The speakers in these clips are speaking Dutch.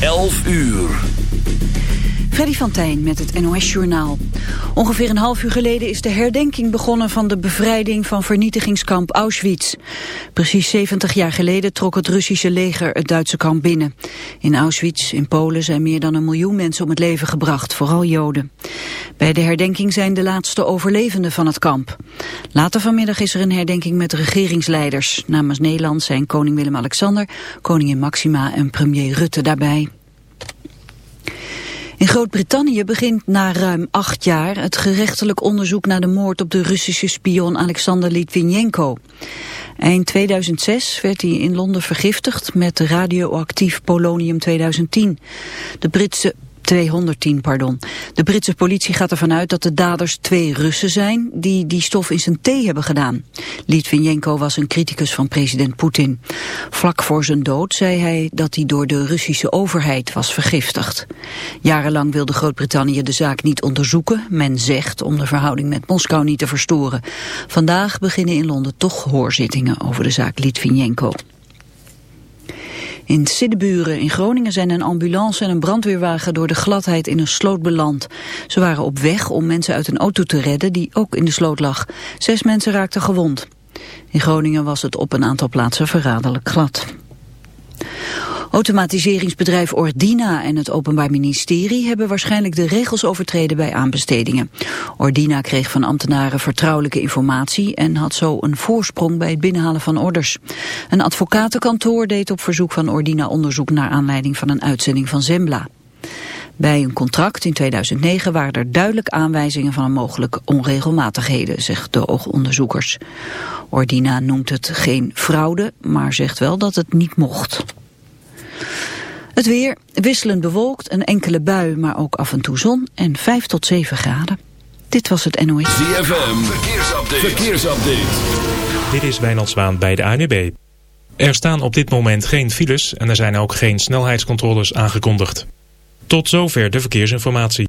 11 uur. Freddy van met het NOS-journaal. Ongeveer een half uur geleden is de herdenking begonnen van de bevrijding van vernietigingskamp Auschwitz. Precies 70 jaar geleden trok het Russische leger het Duitse kamp binnen. In Auschwitz, in Polen, zijn meer dan een miljoen mensen om het leven gebracht, vooral Joden. Bij de herdenking zijn de laatste overlevenden van het kamp. Later vanmiddag is er een herdenking met regeringsleiders. Namens Nederland zijn koning Willem-Alexander, koningin Maxima en premier Rutte daarbij. In Groot-Brittannië begint na ruim acht jaar het gerechtelijk onderzoek naar de moord op de Russische spion Alexander Litvinenko. Eind 2006 werd hij in Londen vergiftigd met radioactief polonium 2010. De Britse 210, pardon. De Britse politie gaat ervan uit dat de daders twee Russen zijn die die stof in zijn thee hebben gedaan. Litvinenko was een criticus van president Poetin. Vlak voor zijn dood zei hij dat hij door de Russische overheid was vergiftigd. Jarenlang wilde Groot-Brittannië de zaak niet onderzoeken. Men zegt om de verhouding met Moskou niet te verstoren. Vandaag beginnen in Londen toch hoorzittingen over de zaak Litvinenko. In Siddeburen in Groningen zijn een ambulance en een brandweerwagen door de gladheid in een sloot beland. Ze waren op weg om mensen uit een auto te redden die ook in de sloot lag. Zes mensen raakten gewond. In Groningen was het op een aantal plaatsen verraderlijk glad. Automatiseringsbedrijf Ordina en het Openbaar Ministerie hebben waarschijnlijk de regels overtreden bij aanbestedingen. Ordina kreeg van ambtenaren vertrouwelijke informatie en had zo een voorsprong bij het binnenhalen van orders. Een advocatenkantoor deed op verzoek van Ordina onderzoek naar aanleiding van een uitzending van Zembla. Bij een contract in 2009 waren er duidelijk aanwijzingen van mogelijke onregelmatigheden, zegt de oogonderzoekers. Ordina noemt het geen fraude, maar zegt wel dat het niet mocht. Het weer wisselend bewolkt, een enkele bui, maar ook af en toe zon en 5 tot 7 graden. Dit was het NOS. ZFM, verkeersupdate. verkeersupdate. Dit is Wijnald Zwaan bij de ANWB. Er staan op dit moment geen files en er zijn ook geen snelheidscontroles aangekondigd. Tot zover de verkeersinformatie.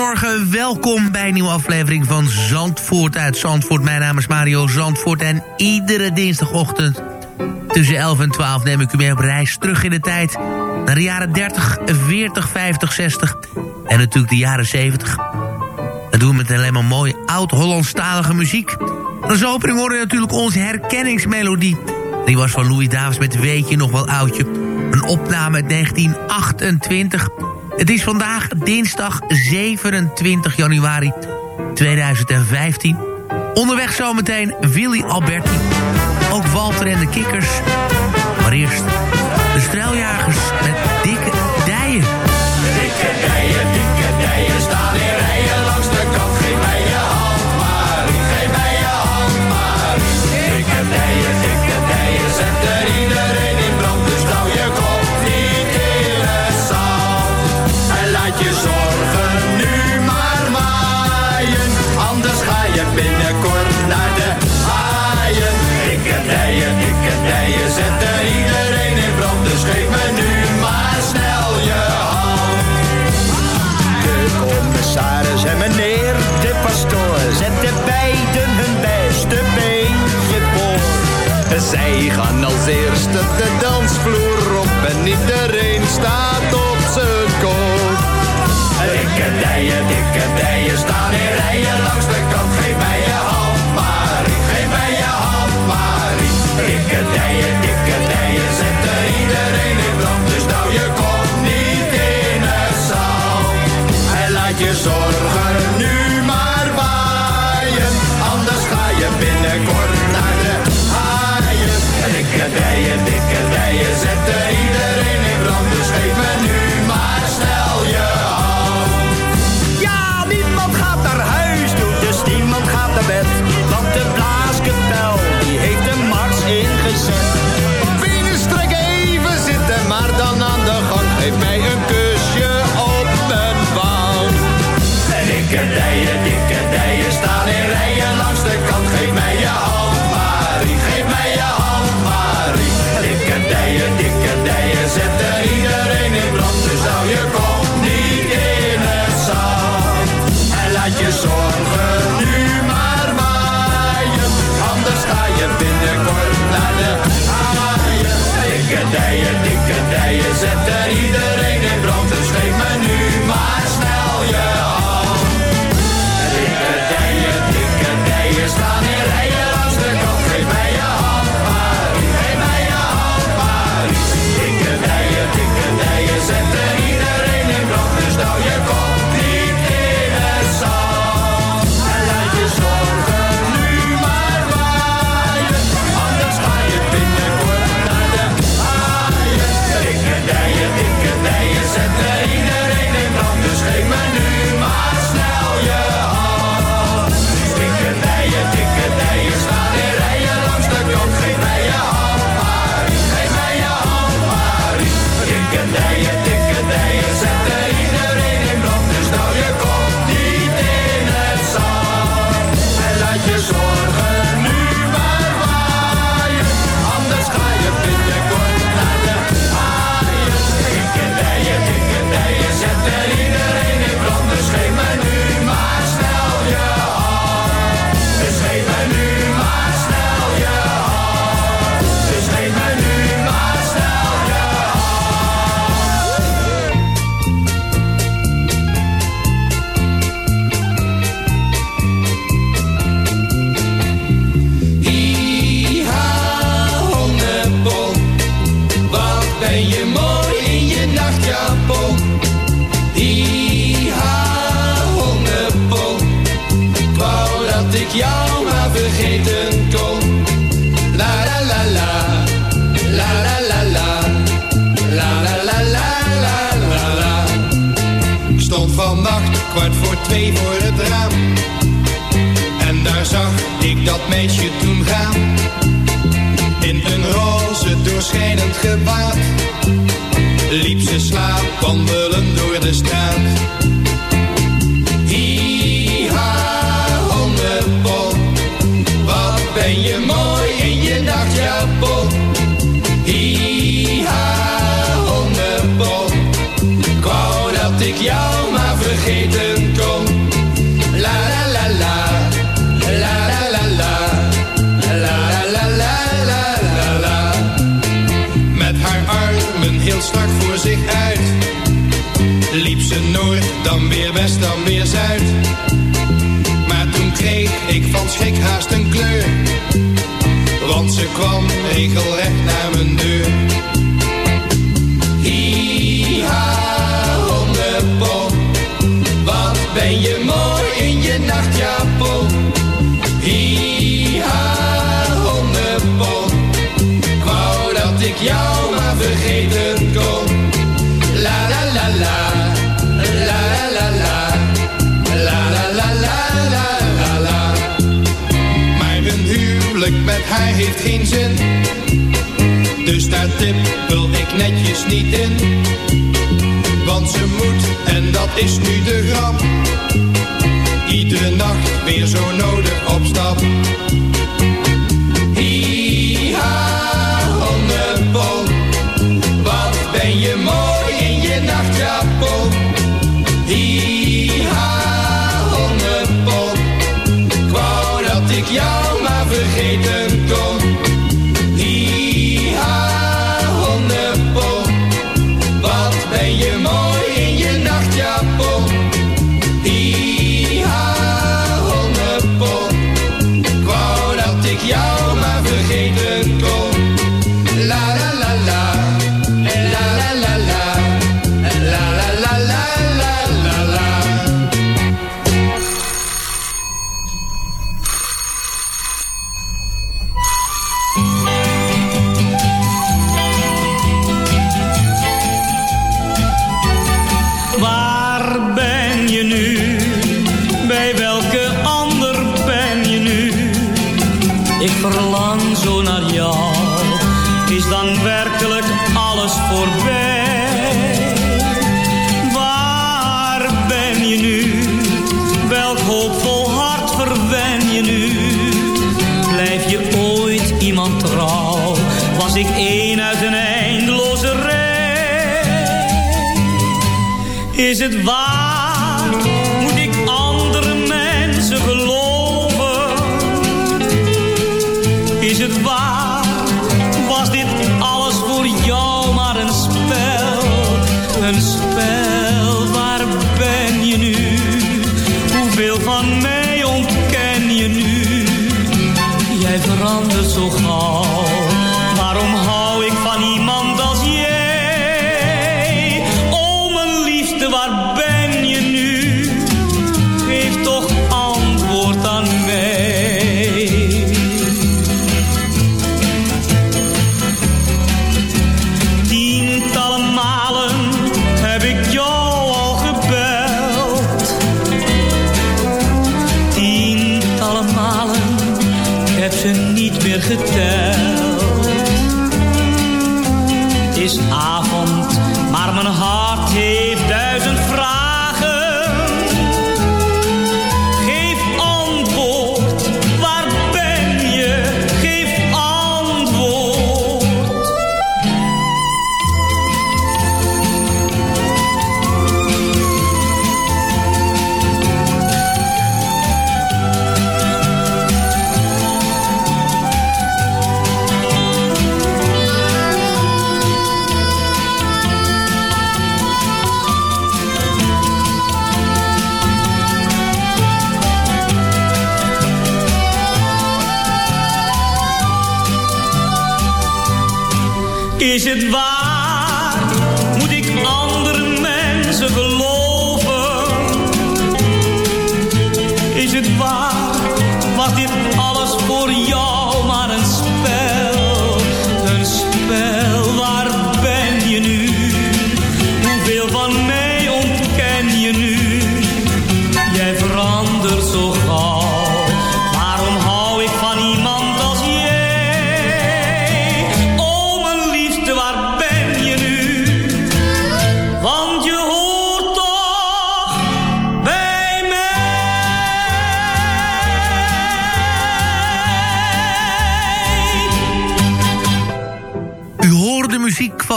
goedemorgen. Welkom bij een nieuwe aflevering van Zandvoort uit Zandvoort. Mijn naam is Mario Zandvoort en iedere dinsdagochtend tussen 11 en 12 neem ik u mee op reis terug in de tijd. Naar de jaren 30, 40, 50, 60 en natuurlijk de jaren 70. Dat doen we met alleen maar mooi oud-Hollandstalige muziek. Als opening hoorde natuurlijk onze herkenningsmelodie. Die was van Louis Davis met Weet je nog wel oudje. Een opname uit 1928... Het is vandaag dinsdag 27 januari 2015. Onderweg zometeen Willy Alberti. Ook Walter en de Kikkers. Maar eerst de straaljagers Zij gaan als eerste de dansvloer op en iedereen staat op zijn kop. Dikke dijen, dikke dijen staan in rijen langs de kant. Geef mij je hand, Marie, geef mij je hand, Marie. Dikke dijen, dikke dijen, zetten iedereen in brand. Dus nou je kop niet in het zand. En laat je zorgen heeft geen zin. Dus daar wil ik netjes niet in. Want ze moet, en dat is nu de grap. Iedere nacht weer zo nodig op stap. Was ik een uit een eindeloze rij. Is het waar? Moet ik andere mensen geloven? Is het waar?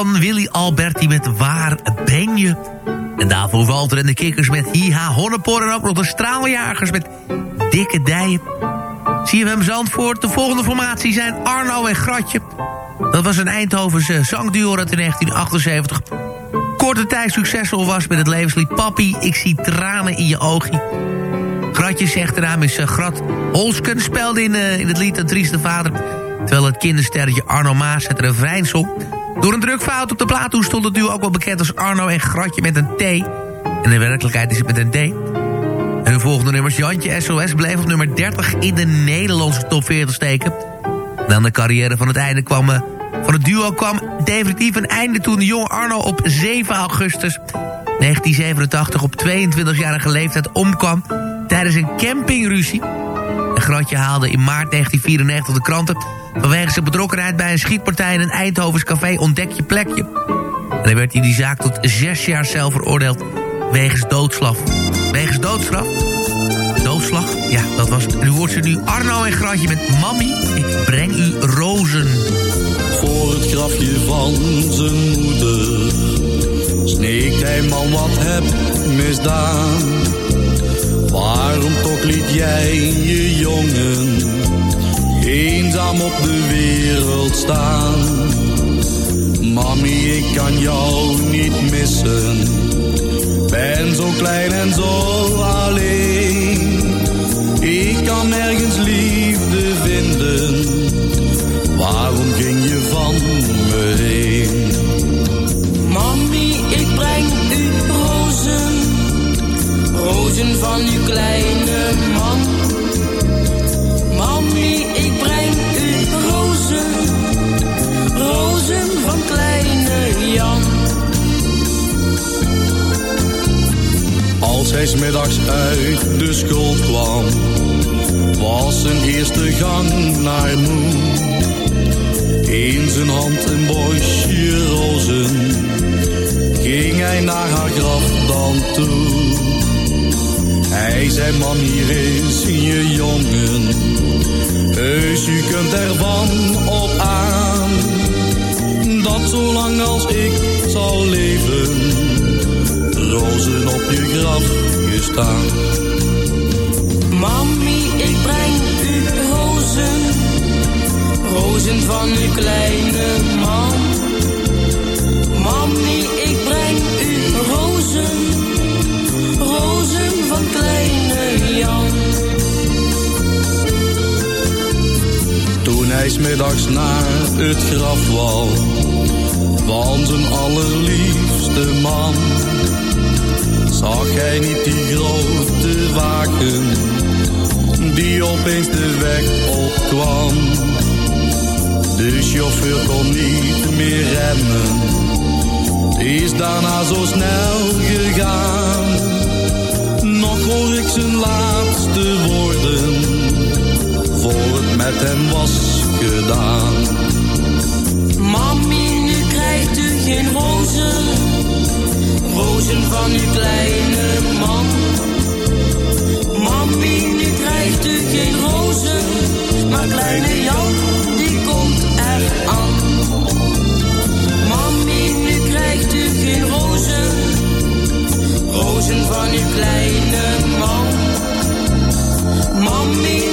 Van Willy Alberti met Waar ben je? En daarvoor Walter en de Kikkers met Hiha Honnepoor... en ook nog de straaljagers met Dikke Dijen. Hem Zandvoort. De volgende formatie zijn Arno en Gratje. Dat was een Eindhovense zangduo dat in 1978 korte tijd succesvol was met het levenslied Papi, ik zie tranen in je ogen. Gratjes echte naam is uh, Grat Holsken, speelde in, uh, in het lied Een Trieste Vader... terwijl het kindersterretje Arno Maas het refrein zong. Door een drukfout op de plaat toen stond het duo ook wel bekend als Arno en Gratje met een T. En in werkelijkheid is het met een D. En hun volgende nummers Jantje SOS bleef op nummer 30 in de Nederlandse top 40 steken. Dan de carrière van het einde kwam... Uh, van het duo kwam definitief een einde toen de jonge Arno op 7 augustus 1987 op 22-jarige leeftijd omkwam tijdens een campingruzie. Een Gratje haalde in maart 1994 de kranten... vanwege zijn betrokkenheid bij een schietpartij in een Eindhovens café Ontdek je plekje. En dan werd hij die zaak tot zes jaar cel veroordeeld wegens doodslag. Wegens doodstraf? Doodslag? Ja, dat was het. En u hoort ze nu Arno en Gratje met Mami, ik breng u rozen. Voor het grafje van zijn moeder sneekt hij man wat heb misdaan. Waarom toch liet jij je jongen eenzaam op de wereld staan? Mami, ik kan jou niet missen, ben zo klein en zo alleen. Ik kan nergens liefde vinden, waarom ging je van me heen? Mami, ik breng u rozen, rozen van uw kleine hij smiddags uit de school kwam, was zijn eerste gang naar moe. In zijn hand een bosje rozen, ging hij naar haar graf dan toe. Hij zei, man, hier is je jongen, heus u kunt ervan op aan. Dat zolang als ik zal leven, rozen op je graf gestaan. Mami, ik breng u rozen, rozen van uw kleine man. Mami, ik breng u rozen, rozen van kleine Jan. Toen hij smiddags naar het graf wou van zijn allerliefste man, zag hij niet die grote waken die opeens de weg opkwam. De chauffeur kon niet meer remmen, is daarna zo snel gegaan. Nog hoor ik zijn laatste woorden voor het met hem was gedaan. Mami, nu krijgt u geen rozen, rozen van uw kleine man. Mami, nu krijgt u geen rozen, maar kleine Jan, die komt er aan. Mami, nu krijgt u geen rozen, rozen van uw kleine man. Mami,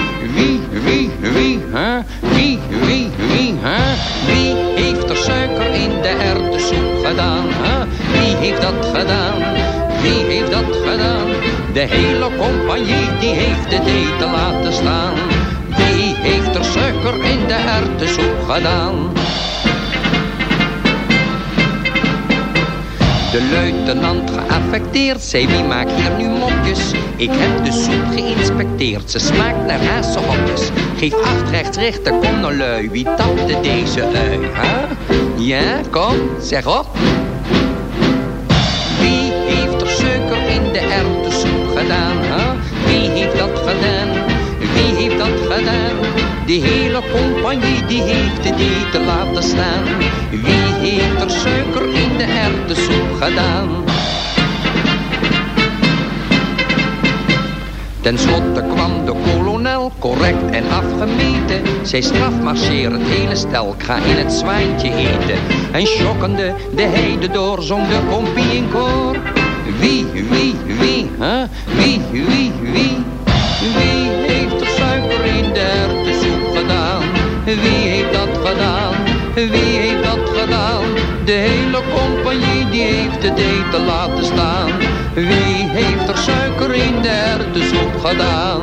De hele compagnie die heeft het eten laten staan. Wie heeft er suiker in de erwtensoep gedaan? De luitenant geaffecteerd zei wie maakt hier nu mopjes Ik heb de soep geïnspecteerd, ze smaakt naar hazenhokjes Geef acht rechts richter, kom nou lui, wie tapte deze ui, hè? Ja, kom, zeg op De hele compagnie die heeft het eten laten staan. Wie heeft er suiker in de erwtensoep gedaan? Ten slotte kwam de kolonel, correct en afgemeten. Zij strafmarcheer het hele stel, ik ga in het zwijntje eten. En schokkende de heide door, zong de kompie in koor. Wie, wie, wie, hè? Wie, wie, wie? Wie Wie heeft dat gedaan? Wie heeft dat gedaan? De hele compagnie die heeft het eten laten staan. Wie heeft er suiker in de erwtensoep gedaan?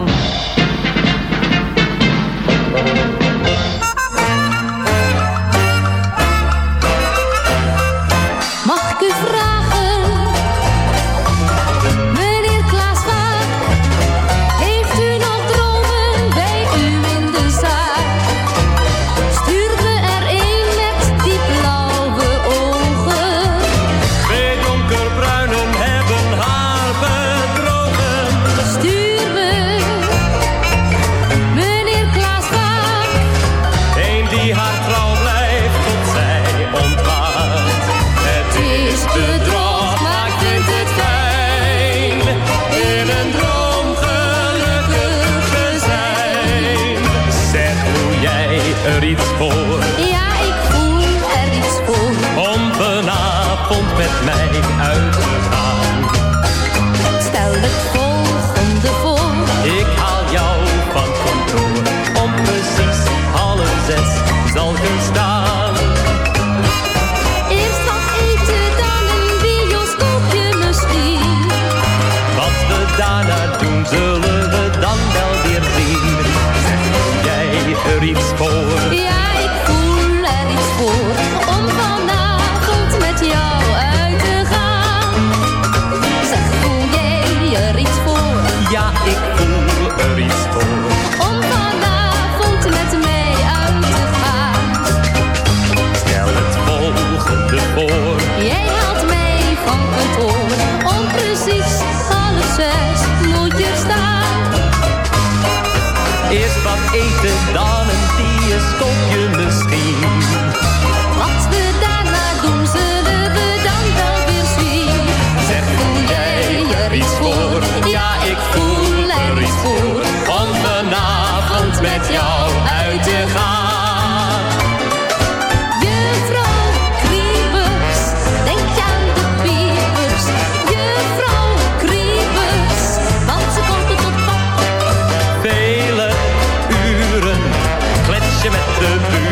De buren.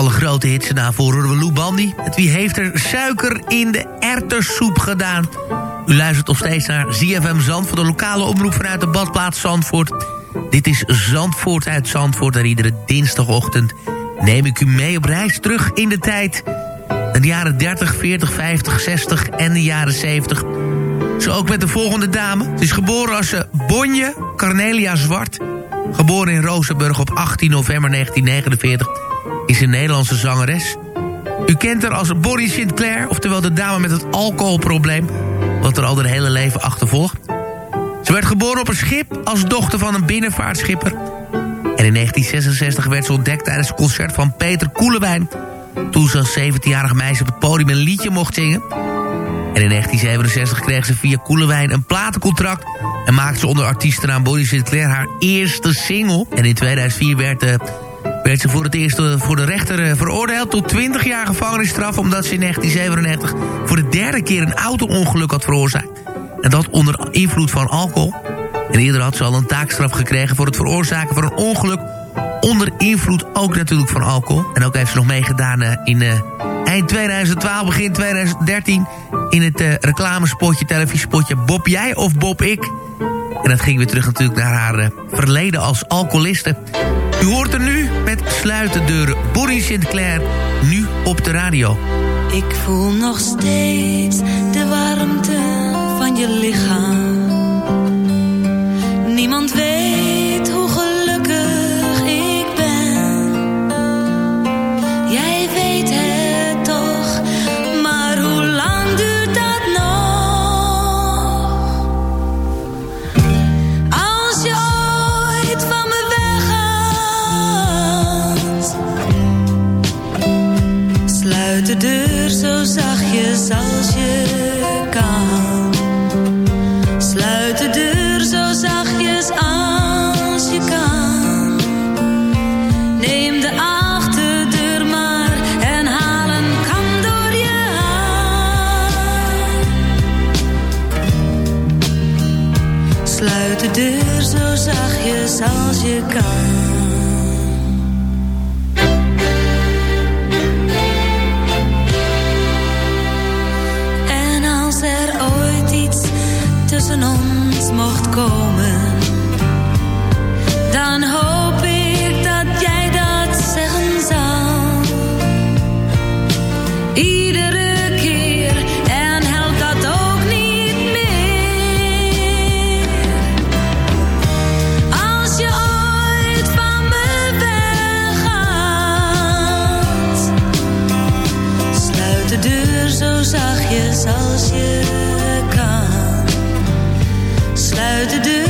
Alle grote hits daarvoor horen we Lou Bandy. Het wie heeft er suiker in de erwtensoep gedaan? U luistert nog steeds naar ZFM Zandvoort, de lokale omroep vanuit de badplaats Zandvoort. Dit is Zandvoort uit Zandvoort en iedere dinsdagochtend neem ik u mee op reis terug in de tijd. De jaren 30, 40, 50, 60 en de jaren 70. Zo ook met de volgende dame. Ze is geboren als Bonje Cornelia Zwart. Geboren in Rozenburg op 18 november 1949. Is een Nederlandse zangeres. U kent haar als Bonnie Sinclair, oftewel de dame met het alcoholprobleem. Wat er al haar hele leven achtervolgt. Ze werd geboren op een schip als dochter van een binnenvaartschipper. En in 1966 werd ze ontdekt tijdens een concert van Peter Koelewijn... toen ze als 17-jarige meisje op het podium een liedje mocht zingen. En in 1967 kreeg ze via Koelewijn een platencontract... en maakte ze onder artiestennaam Bonnie Sinclair haar eerste single. En in 2004 werd, uh, werd ze voor het eerst uh, voor de rechter uh, veroordeeld... tot 20 jaar gevangenisstraf... omdat ze in 1997 voor de derde keer een auto-ongeluk had veroorzaakt. En dat onder invloed van alcohol. En eerder had ze al een taakstraf gekregen... voor het veroorzaken van een ongeluk... onder invloed ook natuurlijk van alcohol. En ook heeft ze nog meegedaan in eind 2012, begin 2013... in het reclamespotje, televisiespotje Bob Jij of Bob Ik. En dat ging weer terug natuurlijk naar haar verleden als alcoholiste. U hoort er nu met Sluiten deuren Bonnie Sinclair, nu op de radio. Ik voel nog steeds de warmte van je lichaam. Als je als je kan. Sluit de deur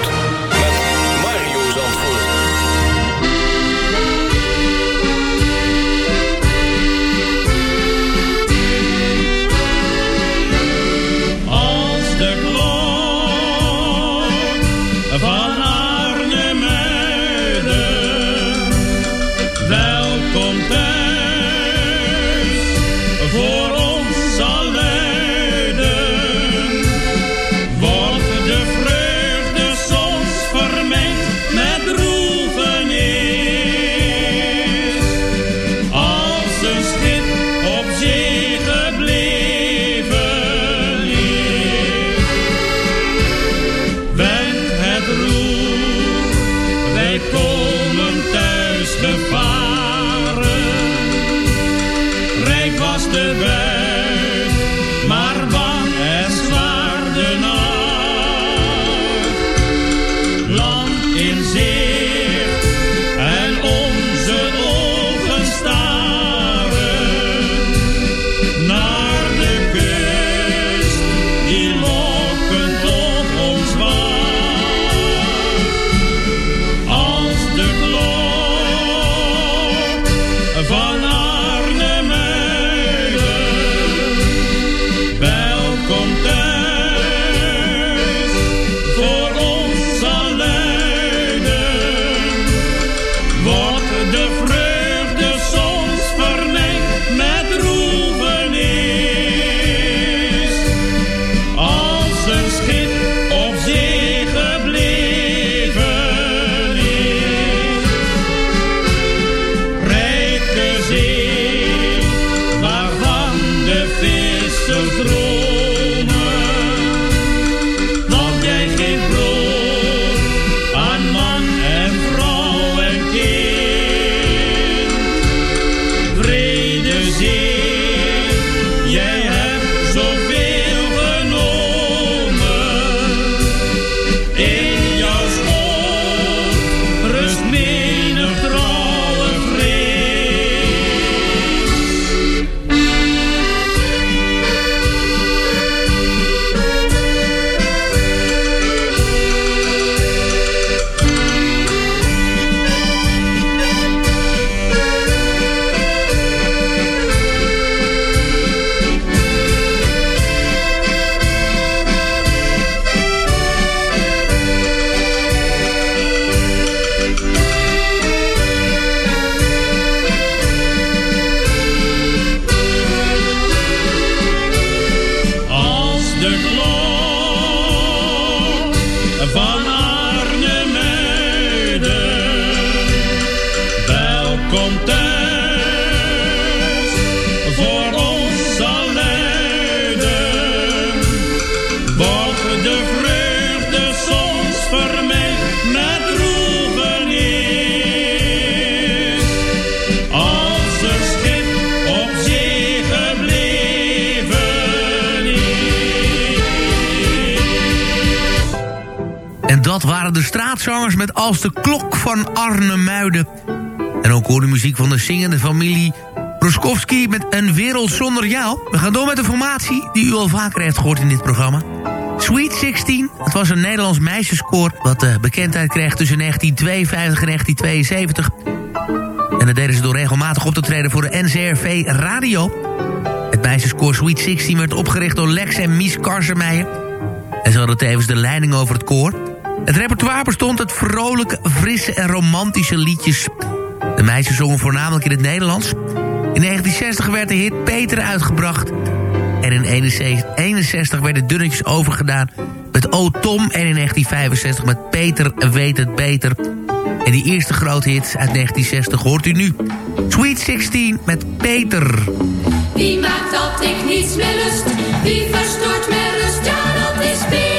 de straatzangers met Als de Klok van Arnhemuiden. En ook hoor de muziek van de zingende familie Proskowski met Een Wereld Zonder Jou. We gaan door met een formatie die u al vaker heeft gehoord in dit programma. Sweet 16, het was een Nederlands meisjeskoor... wat uh, bekendheid kreeg tussen 1952 en 1972. En dat deden ze door regelmatig op te treden voor de NCRV Radio. Het meisjeskoor Sweet 16 werd opgericht door Lex en Mies Karsemeijer. En ze hadden tevens de leiding over het koor. Het repertoire bestond uit vrolijke, frisse en romantische liedjes. De meisjes zongen voornamelijk in het Nederlands. In 1960 werd de hit Peter uitgebracht. En in 1961 werden dunnetjes overgedaan met O Tom... en in 1965 met Peter weet het beter. En die eerste grote hit uit 1960 hoort u nu. Sweet 16 met Peter. Wie maakt dat ik niets meer? Wie verstoort mijn rust? Ja, dat is Peter.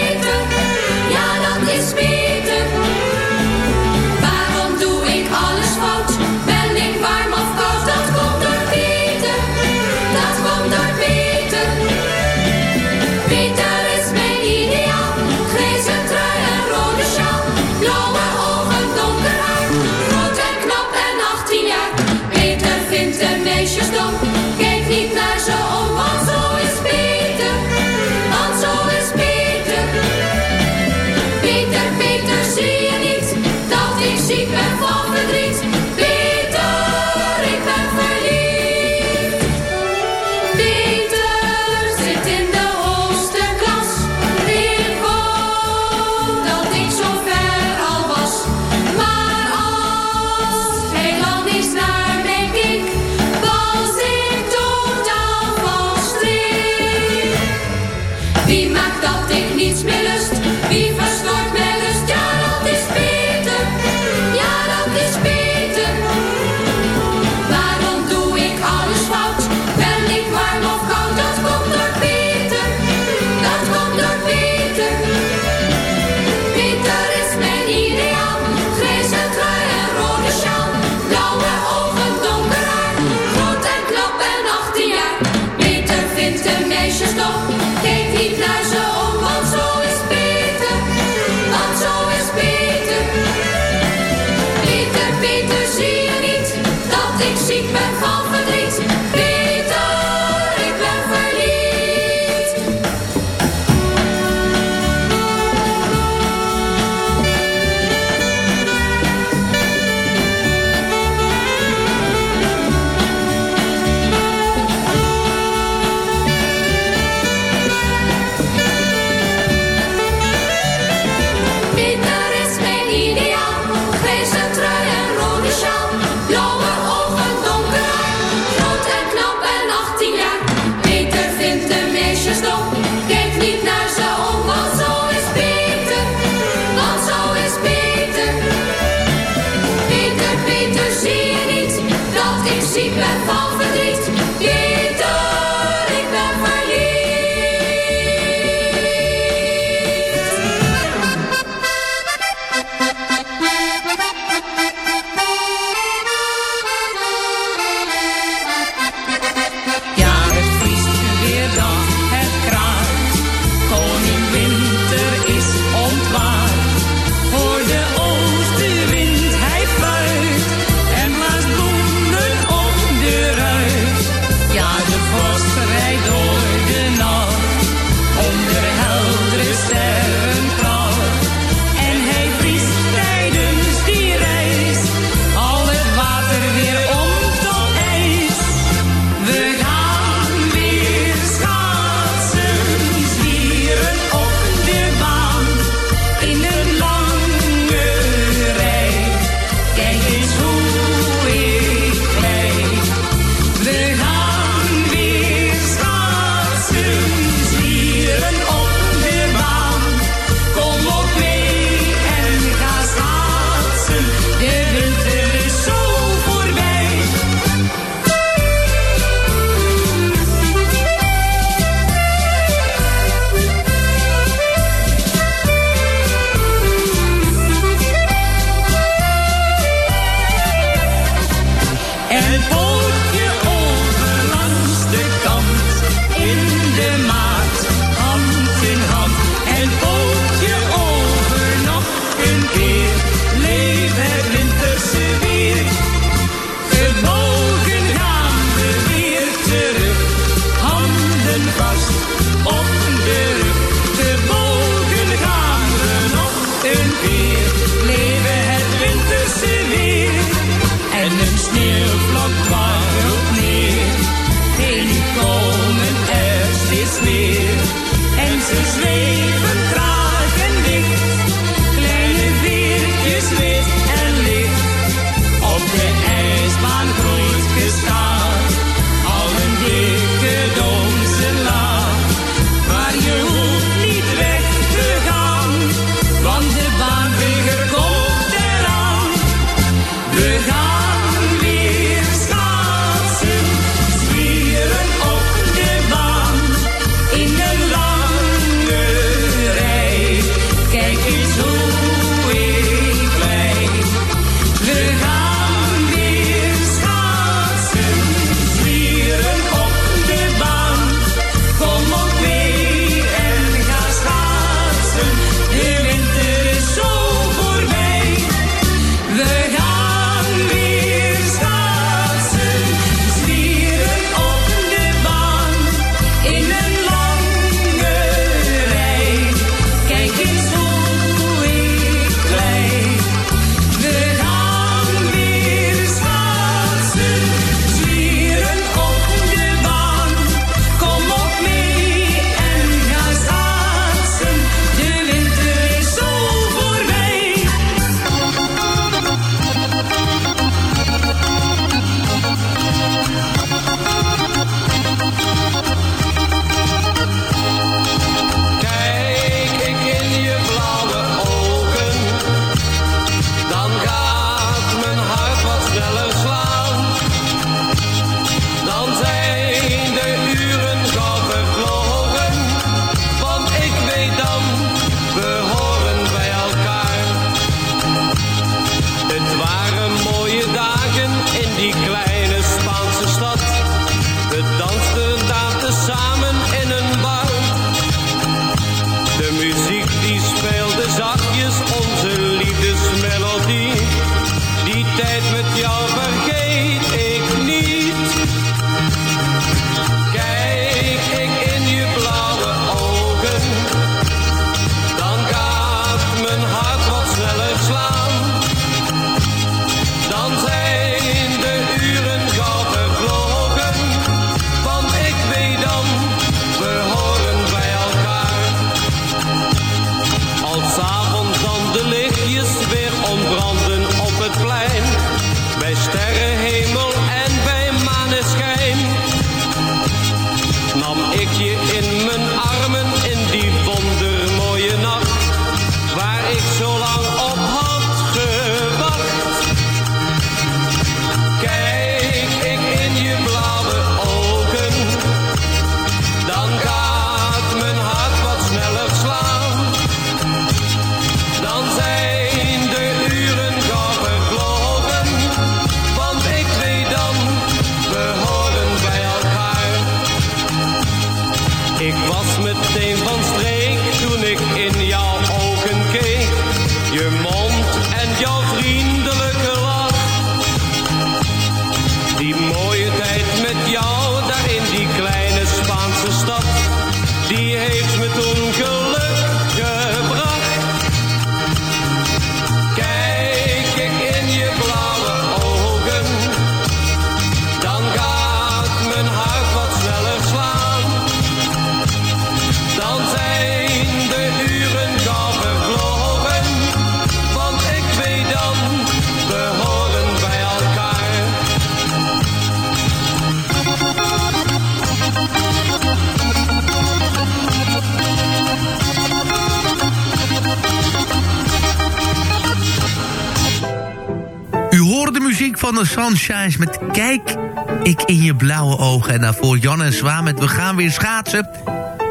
Van de Sunshines met Kijk ik in je blauwe ogen. En daarvoor Jan en Zwaan met We gaan weer schaatsen.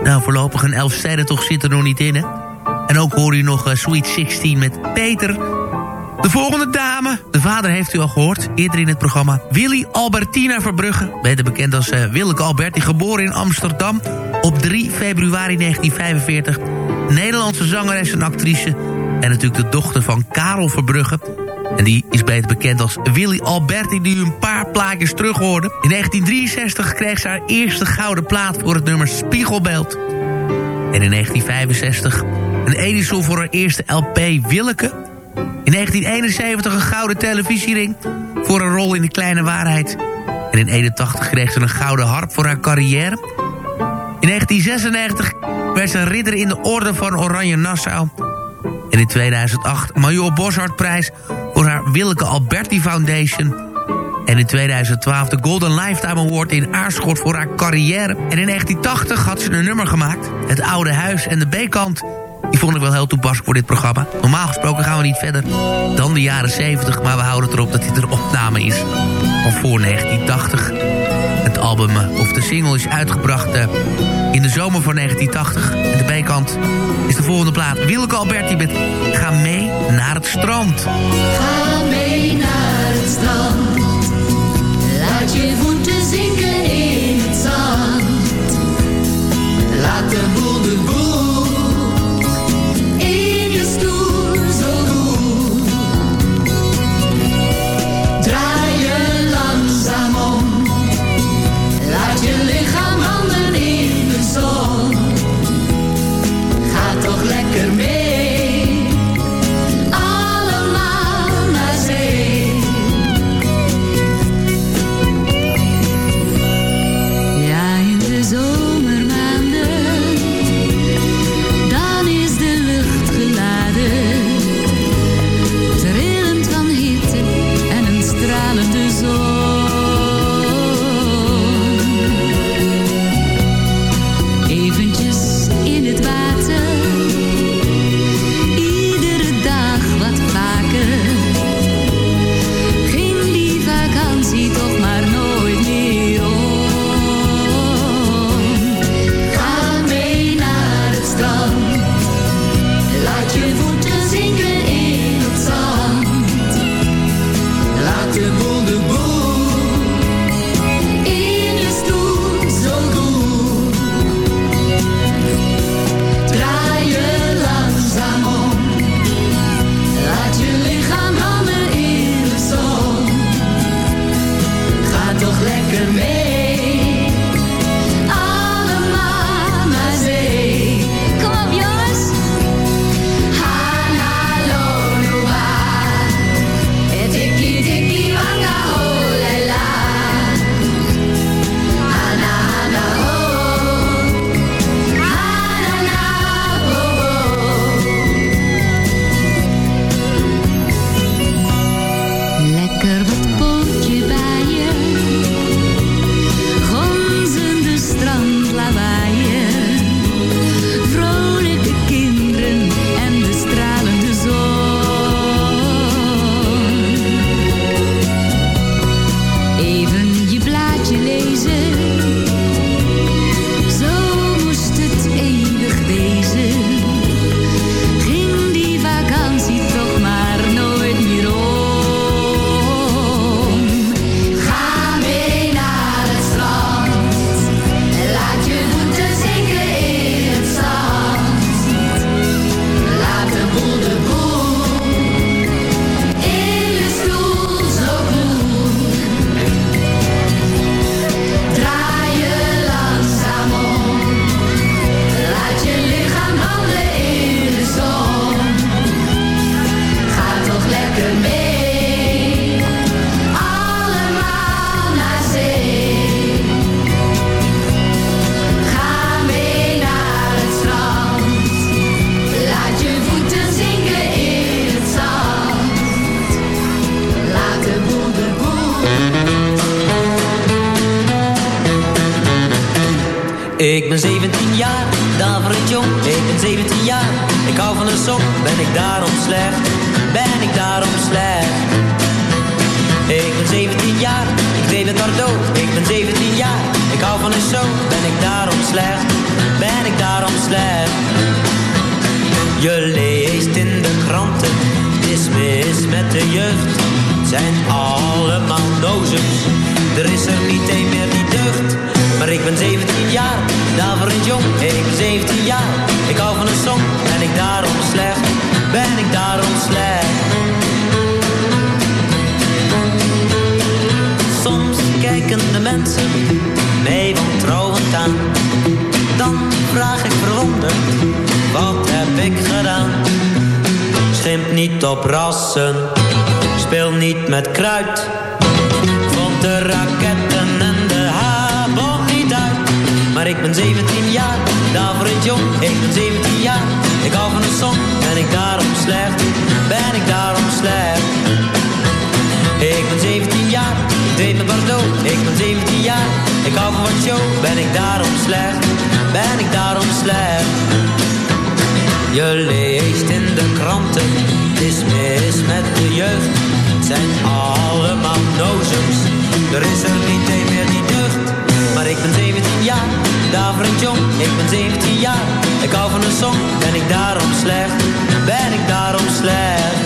Nou, voorlopig een Elfstedentocht zit er nog niet in, hè. En ook hoor u nog eh, Sweet 16 met Peter. De volgende dame, de vader heeft u al gehoord, eerder in het programma. Willy Albertina Verbrugge, beter bekend als uh, Willeke Alberti, geboren in Amsterdam op 3 februari 1945. Nederlandse zangeres en actrice. En natuurlijk de dochter van Karel Verbrugge. En die is beter bekend als Willy Alberti, die u een paar plaatjes terug hoorde. In 1963 kreeg ze haar eerste gouden plaat voor het nummer Spiegelbeeld. En in 1965 een Edison voor haar eerste LP Willeke. In 1971 een gouden televisiering voor een rol in De Kleine Waarheid. En in 81 kreeg ze een gouden harp voor haar carrière. In 1996 werd ze ridder in de orde van Oranje Nassau. En in 2008 Major Boshart-prijs voor haar Willeke Alberti Foundation. En in 2012 de Golden Lifetime Award in Aarschot voor haar carrière. En in 1980 had ze een nummer gemaakt. Het Oude Huis en de B-kant. Die vond ik wel heel toepasselijk voor dit programma. Normaal gesproken gaan we niet verder dan de jaren 70. Maar we houden het erop dat dit een opname is van voor 1980. Het album, of de single, is uitgebracht eh, in de zomer van 1980. En de B-kant is de volgende plaat. Willeke Alberti met Ga mee naar het strand. Ga mee naar allemaal dozens, er is er niet één meer die deugt. Maar ik ben 17 jaar, daarvoor een jong. Ik ben 17 jaar, ik hou van een song. Ben ik daarom slecht? Ben ik daarom slecht? Soms kijken de mensen mij wantrouwend aan. Dan vraag ik verwonderd, wat heb ik gedaan? Schimp niet op rassen, speel niet met kruid. Vond de raketten en de habon niet uit. Maar ik ben 17 jaar, daarvoor het jong. Ik ben 17 jaar, ik hou van een song. Ben ik daarom slecht? Ben ik daarom slecht? Ik ben 17 jaar, ik deed met Bordeaux. Ik ben 17 jaar, ik hou van wat show. Ben ik daarom slecht? Ben ik daarom slecht? Je leest in de kranten, is mis met de jeugd. Zijn allemaal nozems, er is er niet een meer die deugd. Maar ik ben 17 jaar, een jong. Ik ben 17 jaar, ik hou van een song. Ben ik daarom slecht? Ben ik daarom slecht?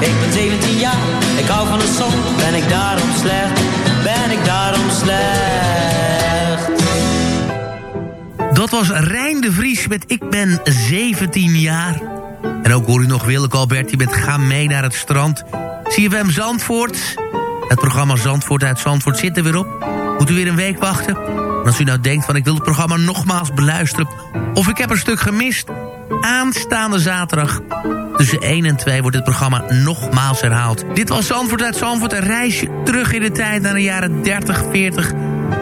Ik ben 17 jaar, ik hou van een song. Ben ik daarom slecht? Ben ik daarom slecht? Dat was Rijn de Vries met Ik ben 17 jaar. En ook hoor u nog Willeke Alberti met Ga mee naar het strand. CFM Zandvoort. Het programma Zandvoort uit Zandvoort zit er weer op. Moet u weer een week wachten? En als u nou denkt van ik wil het programma nogmaals beluisteren... of ik heb een stuk gemist... aanstaande zaterdag tussen 1 en 2 wordt het programma nogmaals herhaald. Dit was Zandvoort uit Zandvoort. Een reisje terug in de tijd naar de jaren 30, 40,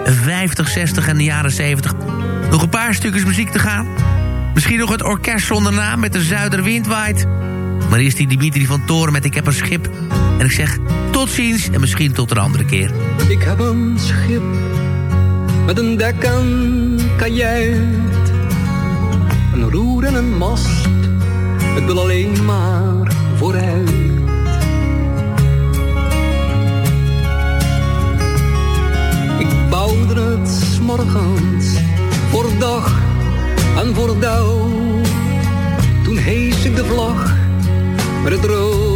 50, 60 en de jaren 70. Nog een paar stukjes muziek te gaan. Misschien nog het orkest zonder naam met de Zuiderwind waait. Maar eerst die Dimitri van Toren met Ik heb een schip. En ik zeg tot ziens en misschien tot een andere keer. Ik heb een schip met een dek en kajuit. Een roer en een mast, het wil alleen maar vooruit. Ik bouwde het morgens voor dag en voor dauw. Toen hees ik de vlag met het rood,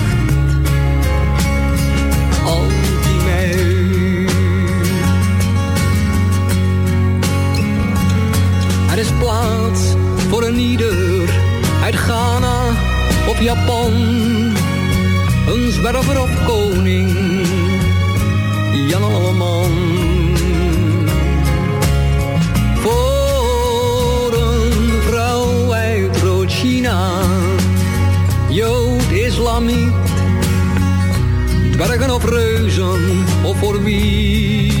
Voor een ieder uit Ghana of Japan. Een zwerver of koning, Jan. Voor een vrouw uit Rood-China, Jood, Islamiet. Dwergen of reuzen, of voor wie.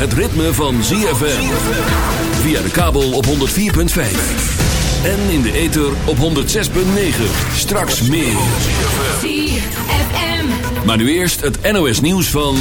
Het ritme van ZFM. Via de kabel op 104.5. En in de ether op 106.9. Straks meer. ZFM. Maar nu eerst het NOS nieuws van...